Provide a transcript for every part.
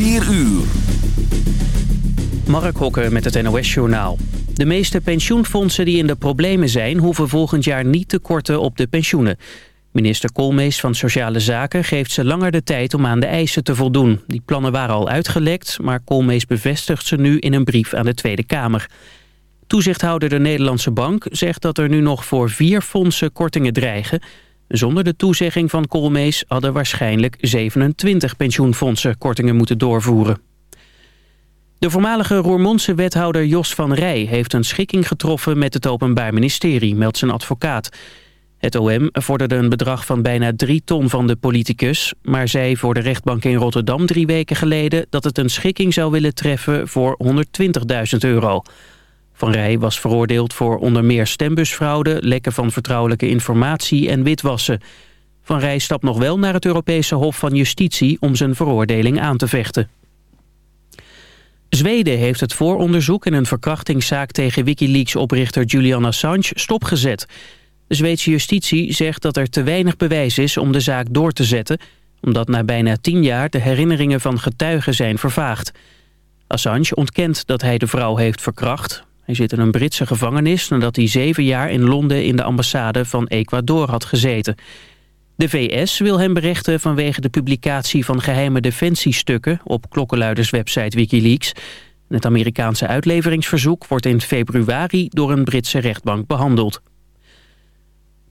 4 uur. Mark Hokke met het NOS-journaal. De meeste pensioenfondsen die in de problemen zijn... hoeven volgend jaar niet te korten op de pensioenen. Minister Koolmees van Sociale Zaken geeft ze langer de tijd om aan de eisen te voldoen. Die plannen waren al uitgelekt, maar Koolmees bevestigt ze nu in een brief aan de Tweede Kamer. Toezichthouder de Nederlandse Bank zegt dat er nu nog voor vier fondsen kortingen dreigen. Zonder de toezegging van Koolmees hadden waarschijnlijk 27 pensioenfondsen kortingen moeten doorvoeren. De voormalige Roermondse wethouder Jos van Rij heeft een schikking getroffen met het Openbaar Ministerie, meldt zijn advocaat. Het OM vorderde een bedrag van bijna 3 ton van de politicus... maar zei voor de rechtbank in Rotterdam drie weken geleden... dat het een schikking zou willen treffen voor 120.000 euro. Van Rij was veroordeeld voor onder meer stembusfraude... lekken van vertrouwelijke informatie en witwassen. Van Rij stapt nog wel naar het Europese Hof van Justitie... om zijn veroordeling aan te vechten. Zweden heeft het vooronderzoek in een verkrachtingszaak tegen Wikileaks-oprichter Julian Assange stopgezet... De Zweedse justitie zegt dat er te weinig bewijs is om de zaak door te zetten... omdat na bijna tien jaar de herinneringen van getuigen zijn vervaagd. Assange ontkent dat hij de vrouw heeft verkracht. Hij zit in een Britse gevangenis nadat hij zeven jaar in Londen in de ambassade van Ecuador had gezeten. De VS wil hem berechten vanwege de publicatie van geheime defensiestukken op klokkenluiderswebsite Wikileaks. Het Amerikaanse uitleveringsverzoek wordt in februari door een Britse rechtbank behandeld.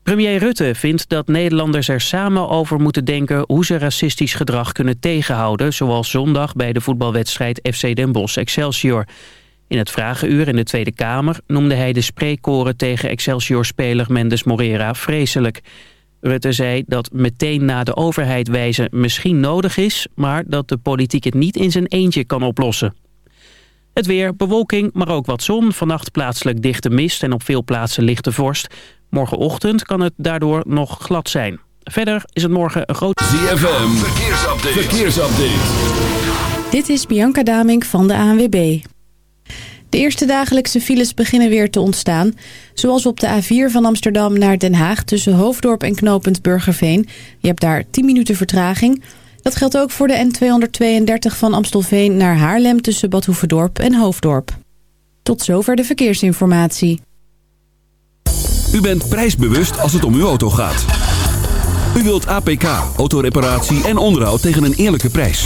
Premier Rutte vindt dat Nederlanders er samen over moeten denken... hoe ze racistisch gedrag kunnen tegenhouden... zoals zondag bij de voetbalwedstrijd FC Den Bosch Excelsior. In het Vragenuur in de Tweede Kamer noemde hij de spreekkoren... tegen Excelsior-speler Mendes Morera vreselijk. Rutte zei dat meteen na de overheid wijzen misschien nodig is... maar dat de politiek het niet in zijn eentje kan oplossen. Het weer, bewolking, maar ook wat zon. Vannacht plaatselijk dichte mist en op veel plaatsen lichte vorst. Morgenochtend kan het daardoor nog glad zijn. Verder is het morgen een groot... ZFM, verkeersupdate. verkeersupdate. Dit is Bianca Damink van de ANWB. De eerste dagelijkse files beginnen weer te ontstaan. Zoals op de A4 van Amsterdam naar Den Haag tussen Hoofddorp en knooppunt Burgerveen. Je hebt daar 10 minuten vertraging. Dat geldt ook voor de N232 van Amstelveen naar Haarlem tussen Bad en Hoofddorp. Tot zover de verkeersinformatie. U bent prijsbewust als het om uw auto gaat. U wilt APK, autoreparatie en onderhoud tegen een eerlijke prijs.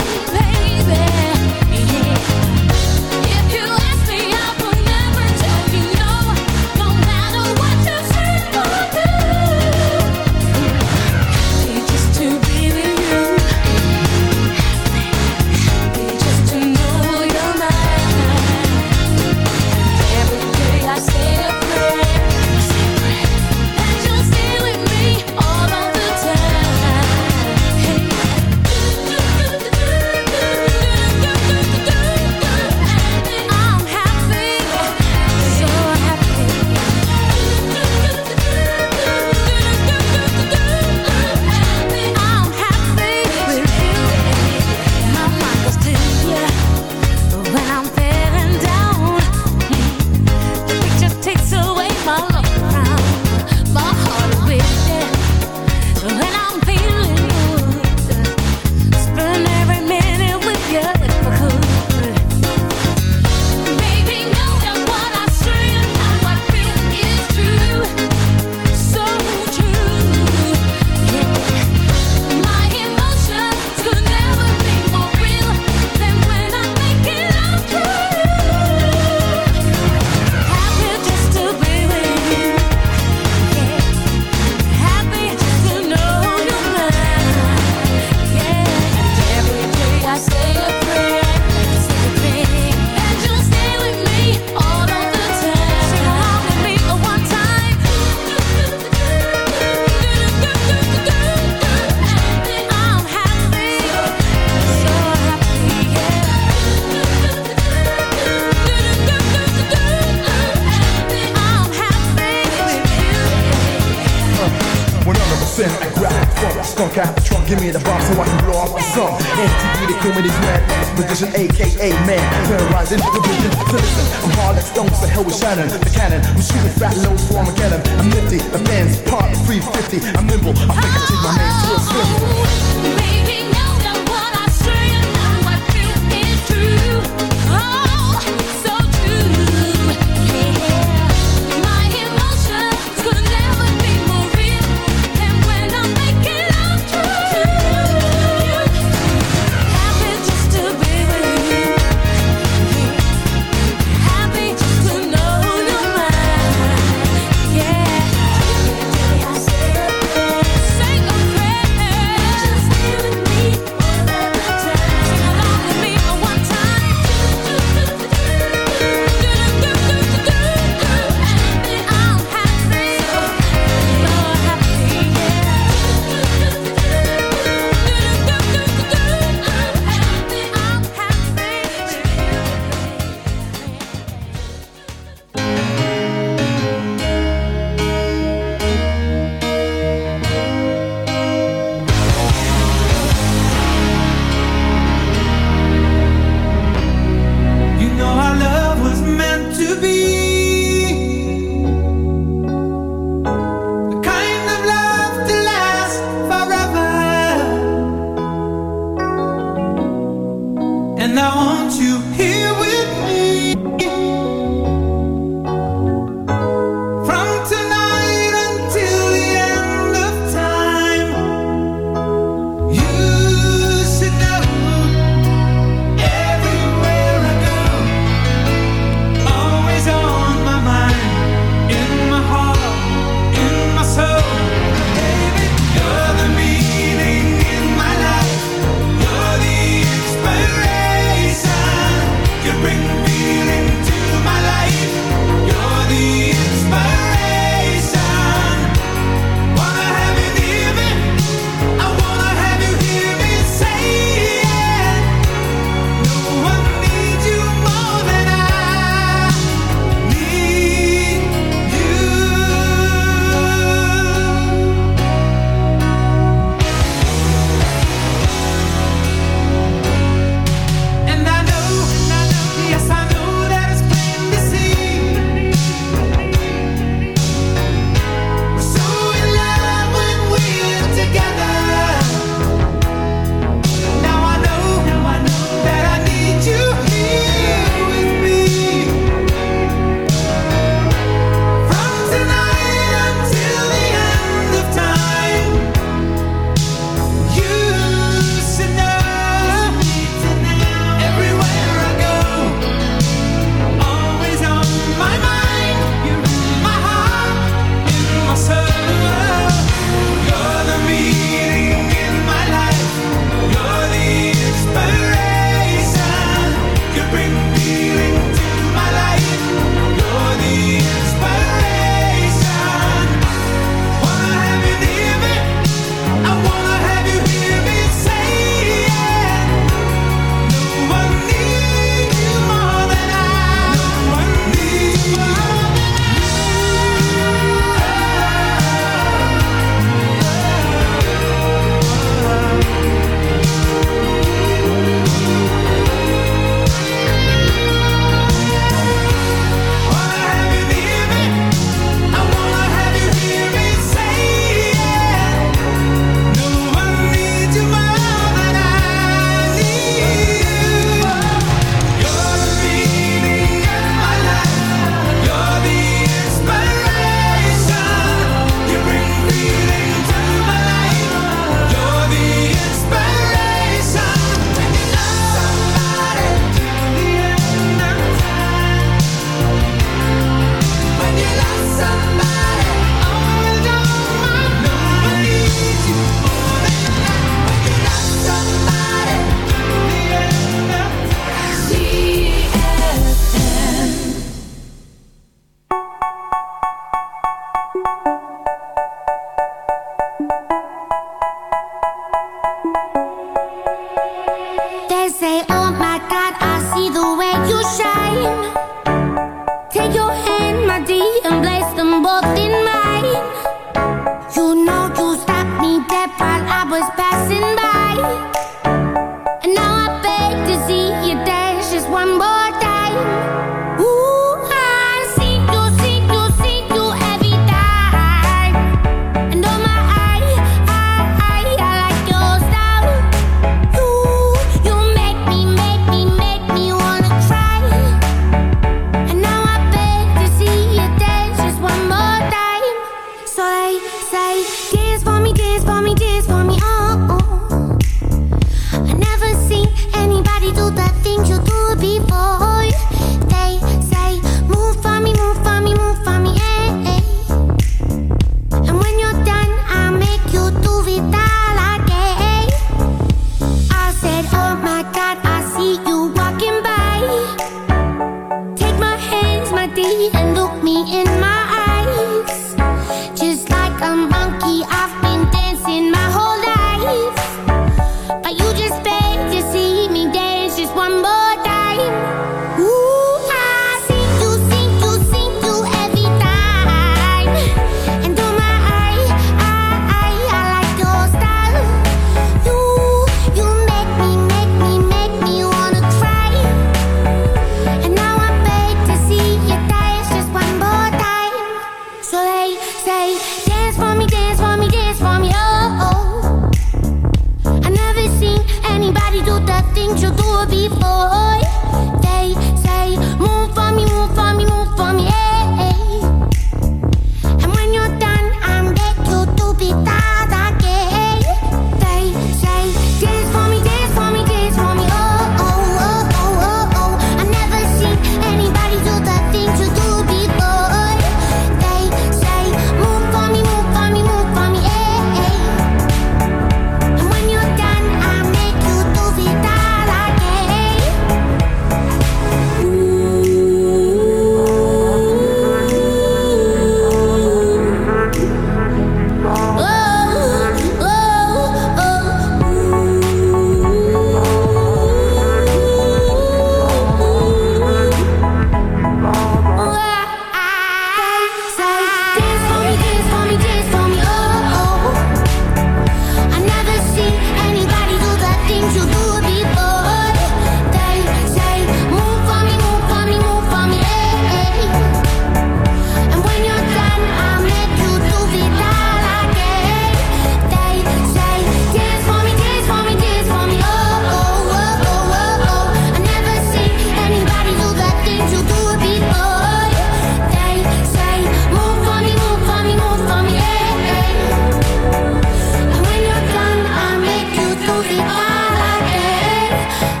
Yeah.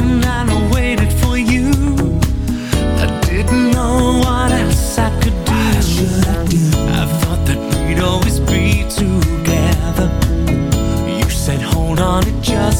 and I waited for you. I didn't know what else I could do. Do? I thought that we'd always be together. You said, hold on, it just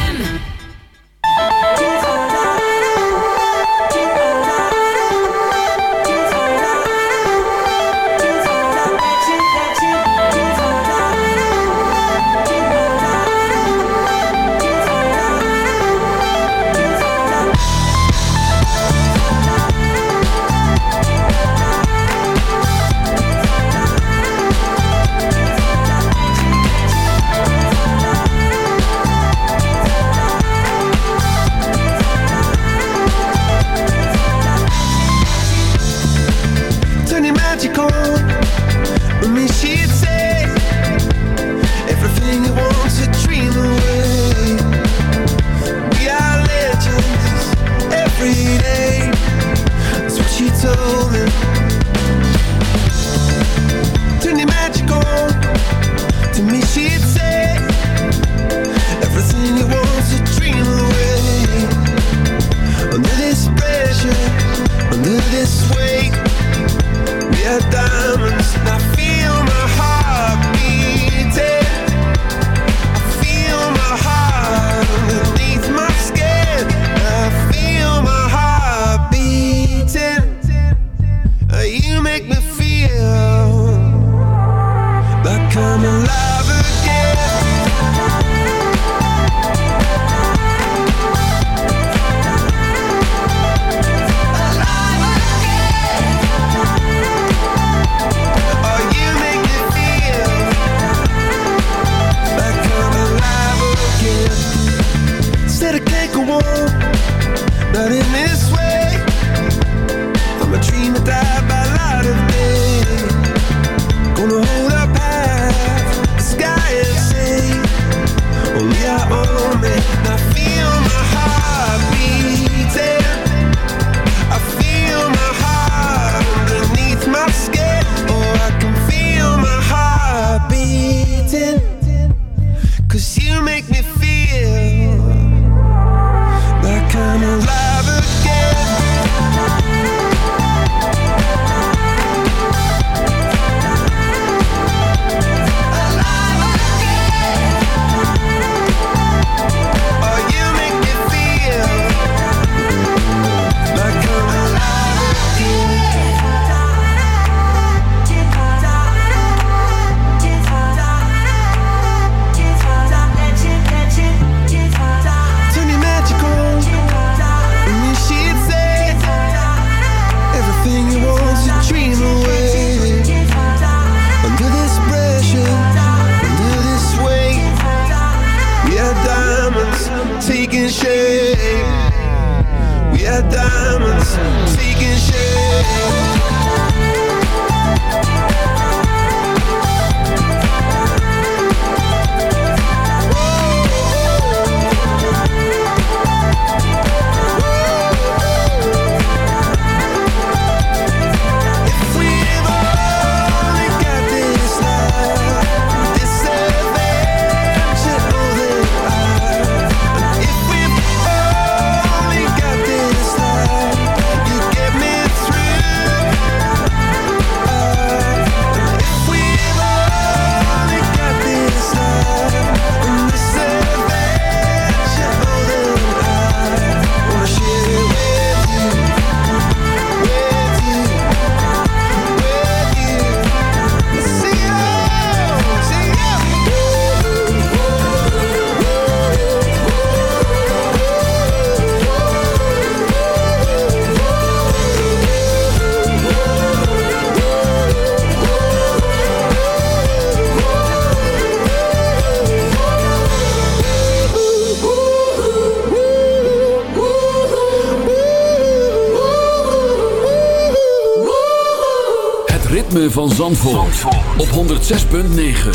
Zandvoort, Zandvoort. op 106.9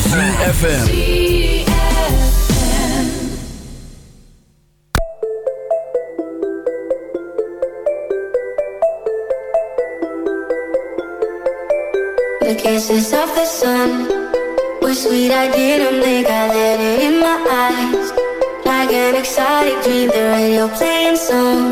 CFFM The kisses of the sun Were sweet, I didn't think I let it in my eyes. Like an excited dream, the radio playing song